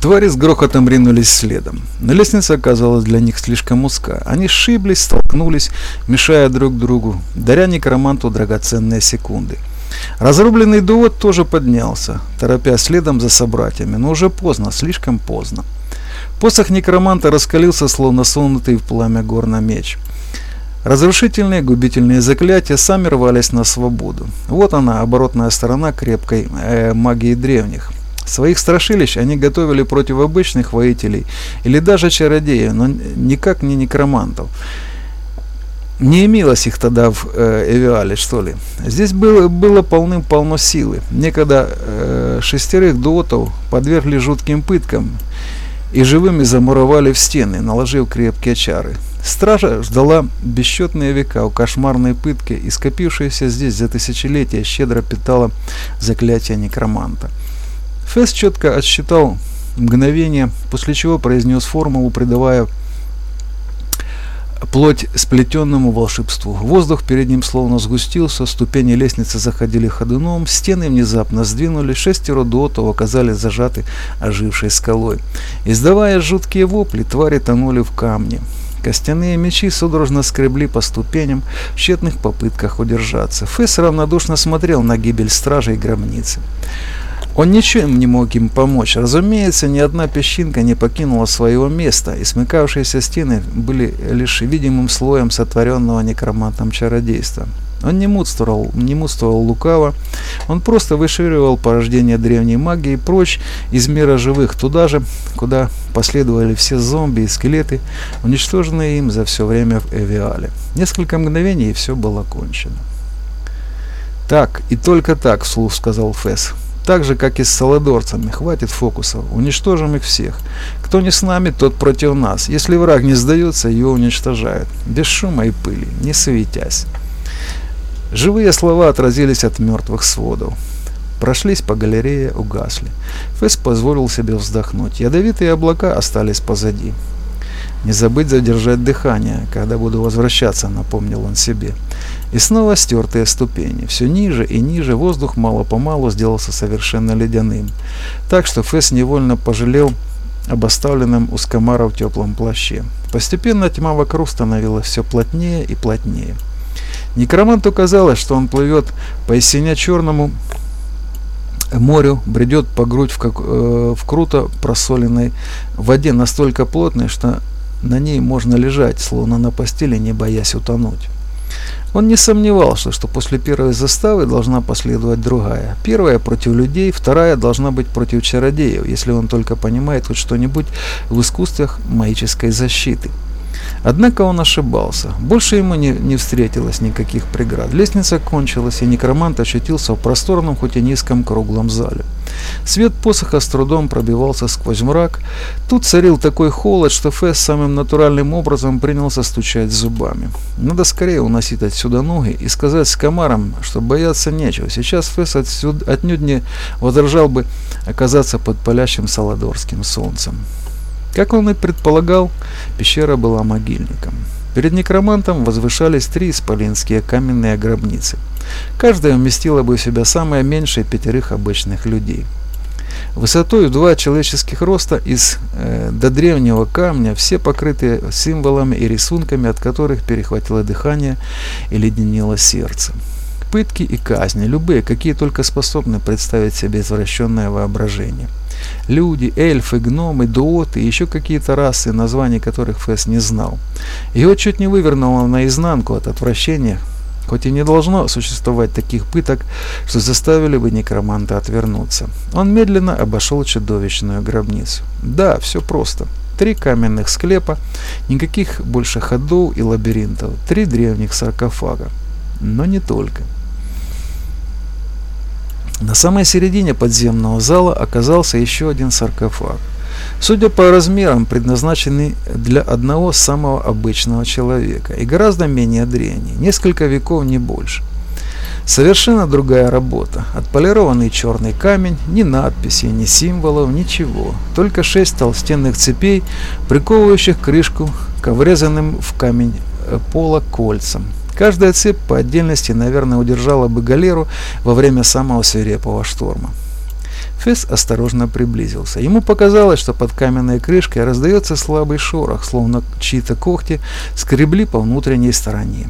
Твари с грохотом ринулись следом. Но лестница оказалась для них слишком узка. Они сшиблись, столкнулись, мешая друг другу, даря некроманту драгоценные секунды. Разрубленный дуот тоже поднялся, торопя следом за собратьями, но уже поздно, слишком поздно. Посох некроманта раскалился, словно сунутый в пламя горна меч. Разрушительные губительные заклятия сами рвались на свободу. Вот она, оборотная сторона крепкой э, магии древних. Своих страшилищ они готовили против обычных воителей или даже чародеев, но никак не некромантов. Не имелось их тогда в э, Эвиале, что ли. Здесь было, было полным-полно силы. Некогда э, шестерых дуотов подвергли жутким пыткам и живыми замуровали в стены, наложив крепкие чары. Стража ждала бесчетные века у кошмарной пытки, и скопившаяся здесь за тысячелетия щедро питала заклятие некроманта. Фесс четко отсчитал мгновение, после чего произнес формулу, придавая плоть сплетенному волшебству. Воздух перед ним словно сгустился, ступени лестницы заходили ходуном, стены внезапно сдвинулись, шестеро дуотов оказались зажаты ожившей скалой. Издавая жуткие вопли, твари тонули в камне. Костяные мечи судорожно скребли по ступеням в тщетных попытках удержаться. Фесс равнодушно смотрел на гибель стражей гробницы. Он ничем не мог им помочь. Разумеется, ни одна песчинка не покинула своего места, и смыкавшиеся стены были лишь видимым слоем сотворенного некромантом чародейства. Он не мудствовал, не мудствовал лукаво, он просто вышвыривал порождение древней магии прочь из мира живых, туда же, куда последовали все зомби и скелеты, уничтоженные им за все время в Эвиале. Несколько мгновений, и все было кончено. «Так, и только так», — вслух сказал Фесс. Так же, как и с саладорцами. Хватит фокусов. Уничтожим их всех. Кто не с нами, тот против нас. Если враг не сдается, его уничтожают. Без шума и пыли, не светясь. Живые слова отразились от мертвых сводов. Прошлись по галерее, угасли. Фесс позволил себе вздохнуть. Ядовитые облака остались позади. Не забыть задержать дыхание, когда буду возвращаться, напомнил он себе. И снова стертые ступени. Все ниже и ниже воздух мало-помалу сделался совершенно ледяным. Так что Фесс невольно пожалел об оставленном у Скамара в теплом плаще. Постепенно тьма вокруг становилась все плотнее и плотнее. Некроманту казалось, что он плывет по сине-черному морю, бредет по грудь в, как, э, в круто просоленной воде настолько плотной, что на ней можно лежать, словно на постели, не боясь утонуть. Он не сомневался, что после первой заставы должна последовать другая. Первая против людей, вторая должна быть против чародеев, если он только понимает хоть что-нибудь в искусствах магической защиты. Однако он ошибался. Больше ему не, не встретилось никаких преград. Лестница кончилась, и некромант очутился в просторном, хоть и низком круглом зале. Свет посоха с трудом пробивался сквозь мрак. Тут царил такой холод, что Фесс самым натуральным образом принялся стучать зубами. Надо скорее уносить отсюда ноги и сказать с комаром, что бояться нечего. Сейчас Фесс отсюда, отнюдь не возражал бы оказаться под палящим саладорским солнцем. Как он и предполагал, пещера была могильником. Перед некромантом возвышались три исполинские каменные гробницы. Каждая вместила бы в себя самое меньшее пятерых обычных людей. Высотой в два человеческих роста из э, до древнего камня, все покрытые символами и рисунками, от которых перехватило дыхание и леденело сердце. Пытки и казни, любые, какие только способны представить себе извращенное воображение – Люди, эльфы, гномы, дуоты и еще какие-то расы, названий которых Фесс не знал. Его чуть не вывернуло наизнанку от отвращения, хоть и не должно существовать таких пыток, что заставили бы некроманта отвернуться. Он медленно обошел чудовищную гробницу. Да, все просто. Три каменных склепа, никаких больше ходов и лабиринтов, три древних саркофага. Но не только. На самой середине подземного зала оказался еще один саркофаг. Судя по размерам, предназначенный для одного самого обычного человека и гораздо менее древний, несколько веков не больше. Совершенно другая работа. Отполированный черный камень, ни надписей, ни символов, ничего. Только шесть толстенных цепей, приковывающих крышку к врезанным в камень э, пола кольцам. Каждая цепь по отдельности, наверное, удержала бы галеру во время самого свирепого шторма. Фесс осторожно приблизился. Ему показалось, что под каменной крышкой раздается слабый шорох, словно чьи-то когти скребли по внутренней стороне.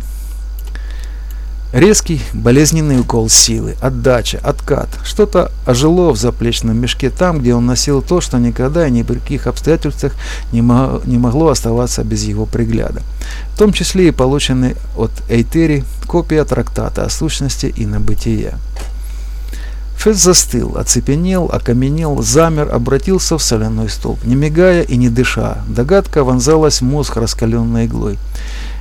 Резкий, болезненный укол силы, отдача, откат. Что-то ожило в заплечном мешке там, где он носил то, что никогда и ни при каких обстоятельствах не, мо не могло оставаться без его пригляда. В том числе и полученный от Эйтери копия трактата о сущности и на бытие. Фесс застыл, оцепенел, окаменел, замер, обратился в соляной столб, не мигая и не дыша. Догадка вонзалась в мозг раскаленной иглой.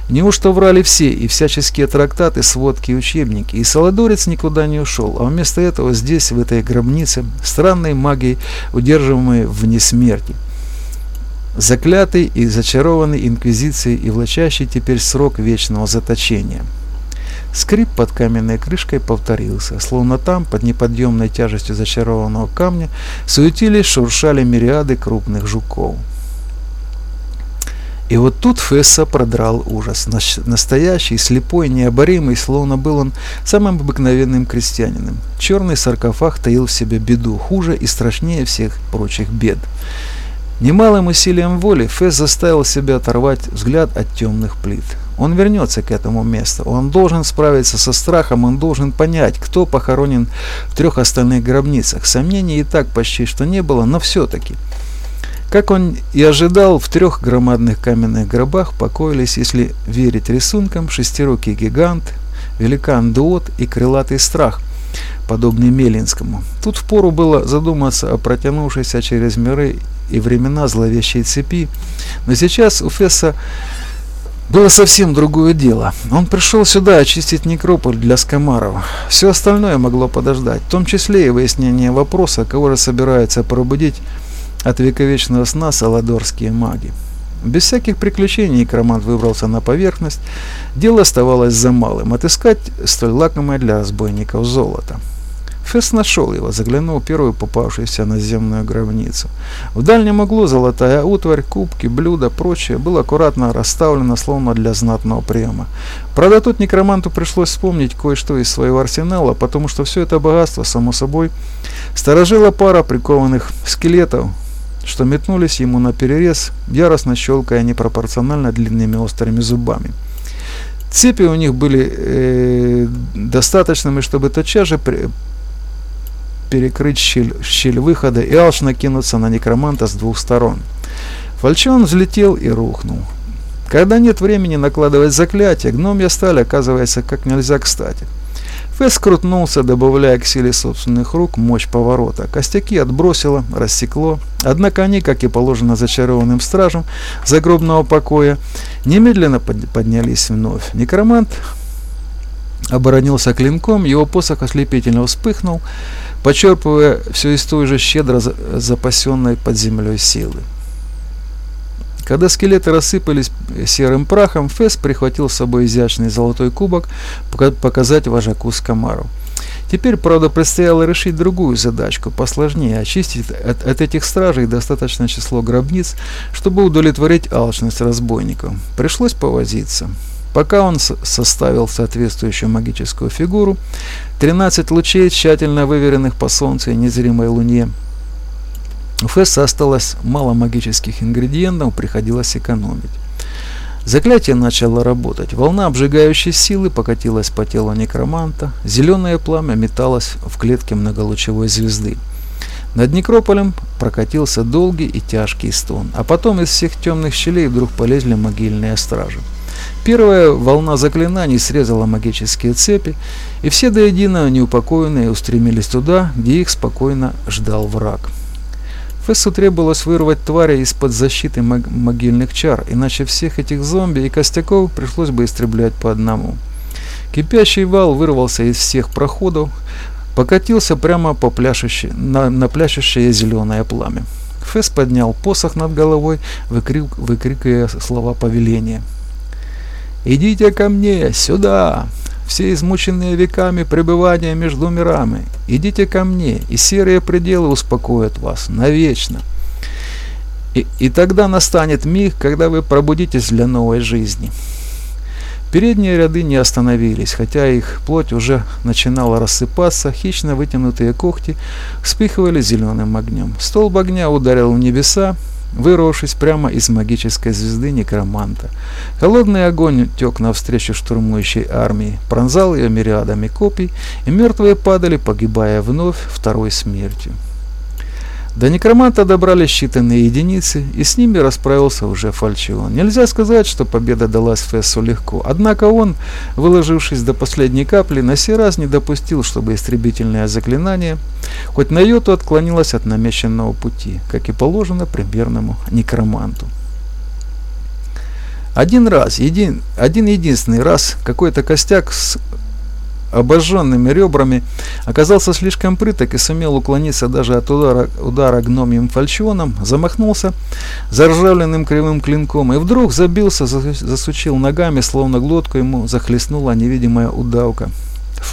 Неужто врали все, и всяческие трактаты, сводки и учебники, и Солодорец никуда не ушел, а вместо этого здесь, в этой гробнице, странной магией, удерживаемой вне смерти. Заклятый и зачарованный инквизицией и влачащий теперь срок вечного заточения. Скрип под каменной крышкой повторился, словно там, под неподъемной тяжестью зачарованного камня, суетились, шуршали мириады крупных жуков. И вот тут Фесса продрал ужас. Настоящий, слепой, необоримый, словно был он самым обыкновенным крестьянином. Черный саркофаг таил в себе беду, хуже и страшнее всех прочих бед. Немалым усилием воли Фесс заставил себя оторвать взгляд от темных плит. Он вернется к этому месту. Он должен справиться со страхом, он должен понять, кто похоронен в трех остальных гробницах. Сомнений и так почти что не было, но все-таки. Как он и ожидал, в трех громадных каменных гробах покоились, если верить рисункам, шестирукий гигант, великан Дуот и крылатый страх, подобный Мелинскому. Тут впору было задуматься о протянувшейся через миры и времена зловещей цепи, но сейчас у Фесса было совсем другое дело. Он пришел сюда очистить некрополь для скамаров. Все остальное могло подождать, в том числе и выяснение вопроса, кого же собирается пробудить от вековечного сна саладорские маги. Без всяких приключений некромант выбрался на поверхность. Дело оставалось за малым – отыскать столь лакомое для разбойников золото. Фесс нашел его, заглянул в первую попавшуюся наземную гробницу. В дальнем углу золотая утварь, кубки, блюда, прочее было аккуратно расставлено, словно для знатного приема. Правда, тут некроманту пришлось вспомнить кое-что из своего арсенала, потому что все это богатство, само собой, сторожила пара прикованных скелетов, что метнулись ему на перерез, яростно щелкая непропорционально длинными острыми зубами. Цепи у них были э, достаточными, чтобы тотчас же при, перекрыть щель, щель выхода и алчно кинуться на некроманта с двух сторон. Фальчон взлетел и рухнул. Когда нет времени накладывать заклятие, гномья сталь оказывается как нельзя кстати. Фесс крутнулся, добавляя к силе собственных рук мощь поворота. Костяки отбросило, рассекло. Однако они, как и положено зачарованным стражам загробного покоя, немедленно поднялись вновь. Некромант оборонился клинком, его посох ослепительно вспыхнул, почерпывая все из той же щедро запасенной под землей силы. Когда скелеты рассыпались серым прахом, Фесс прихватил с собой изящный золотой кубок показать вожаку Скамару. Теперь, правда, предстояло решить другую задачку, посложнее, очистить от, от этих стражей достаточное число гробниц, чтобы удовлетворить алчность разбойников. Пришлось повозиться. Пока он составил соответствующую магическую фигуру, 13 лучей, тщательно выверенных по солнцу и незримой луне, у Фесса осталось мало магических ингредиентов, приходилось экономить. Заклятие начало работать. Волна обжигающей силы покатилась по телу некроманта. Зеленое пламя металось в клетке многолучевой звезды. Над некрополем прокатился долгий и тяжкий стон, а потом из всех темных щелей вдруг полезли могильные стражи. Первая волна заклинаний срезала магические цепи, и все до единого неупокоенные устремились туда, где их спокойно ждал враг. Фессу требовалось вырвать твари из-под защиты мог могильных чар, иначе всех этих зомби и костяков пришлось бы истреблять по одному. Кипящий вал вырвался из всех проходов, покатился прямо по пляшущей, на, на пляшущее зеленое пламя. Фесс поднял посох над головой, выкрик, выкрикивая слова повеления. «Идите ко мне, сюда!» Все измученные веками пребывания между мирами. Идите ко мне, и серые пределы успокоят вас навечно. И, и тогда настанет миг, когда вы пробудитесь для новой жизни. Передние ряды не остановились, хотя их плоть уже начинала рассыпаться, хищно вытянутые когти вспыхивали зеленым огнем. Столб огня ударил в небеса, вырвавшись прямо из магической звезды некроманта. Холодный огонь тек навстречу штурмующей армии, пронзал ее мириадами копий, и мертвые падали, погибая вновь второй смертью. До некроманта добрались считанные единицы, и с ними расправился уже Фальчион. Нельзя сказать, что победа далась Фессу легко, однако он, выложившись до последней капли, на сей раз не допустил, чтобы истребительное заклинание хоть на йоту отклонилось от намеченного пути, как и положено примерному некроманту. Один раз, един, один единственный раз какой-то костяк с обожженными ребрами, оказался слишком прыток и сумел уклониться даже от удара, удара гномьим фальчионом, замахнулся заржавленным кривым клинком и вдруг забился, засучил ногами, словно глотку ему захлестнула невидимая удавка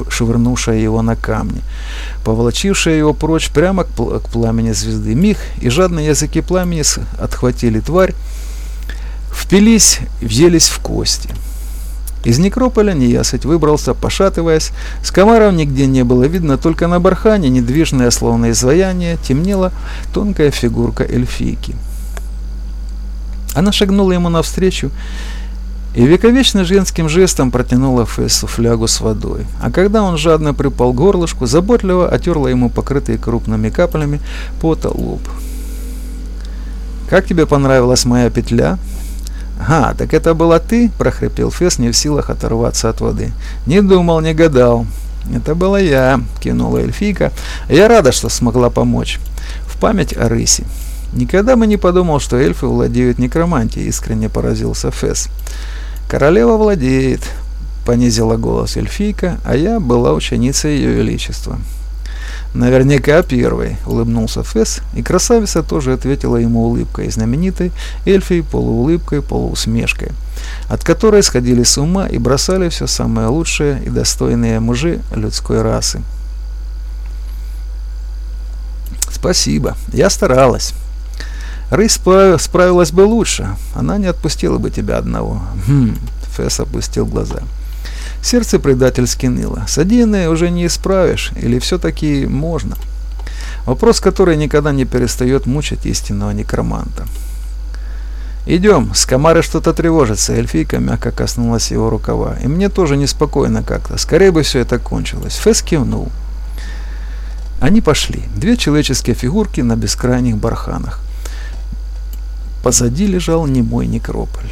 швырнувшая его на камни, поволочившая его прочь прямо к, пл к пламени звезды. Миг и жадные языки пламени отхватили тварь, впились, въелись в кости. Из некрополя неясыть выбрался, пошатываясь. С комаров нигде не было видно, только на бархане, недвижное словно изваяние, темнела тонкая фигурка эльфийки. Она шагнула ему навстречу и вековечно женским жестом протянула Фессу флягу с водой. А когда он жадно припал к горлышку, заботливо отерла ему покрытый крупными каплями пота лоб. «Как тебе понравилась моя петля?» «Ага, так это была ты?» – прохрипел Фес, не в силах оторваться от воды. «Не думал, не гадал». «Это была я», – кинула эльфийка. «Я рада, что смогла помочь. В память о рысе». «Никогда бы не подумал, что эльфы владеют некромантией», – искренне поразился Фес. «Королева владеет», – понизила голос эльфийка, а я была ученицей ее величества. Наверняка первый, улыбнулся Фесс, и красавица тоже ответила ему улыбкой, знаменитой эльфией полуулыбкой, полуусмешкой, от которой сходили с ума и бросали все самое лучшее и достойные мужи людской расы. Спасибо, я старалась. Рысь справилась бы лучше, она не отпустила бы тебя одного. Хм, Фесс опустил глаза. Сердце предательски ныло. Содеянное уже не исправишь, или все-таки можно? Вопрос, который никогда не перестает мучить истинного некроманта. «Идем, с комары что-то тревожится», эльфийка мягко коснулась его рукава. «И мне тоже неспокойно как-то. Скорее бы все это кончилось». Фэс кивнул. Они пошли. Две человеческие фигурки на бескрайних барханах. Позади лежал немой некрополь.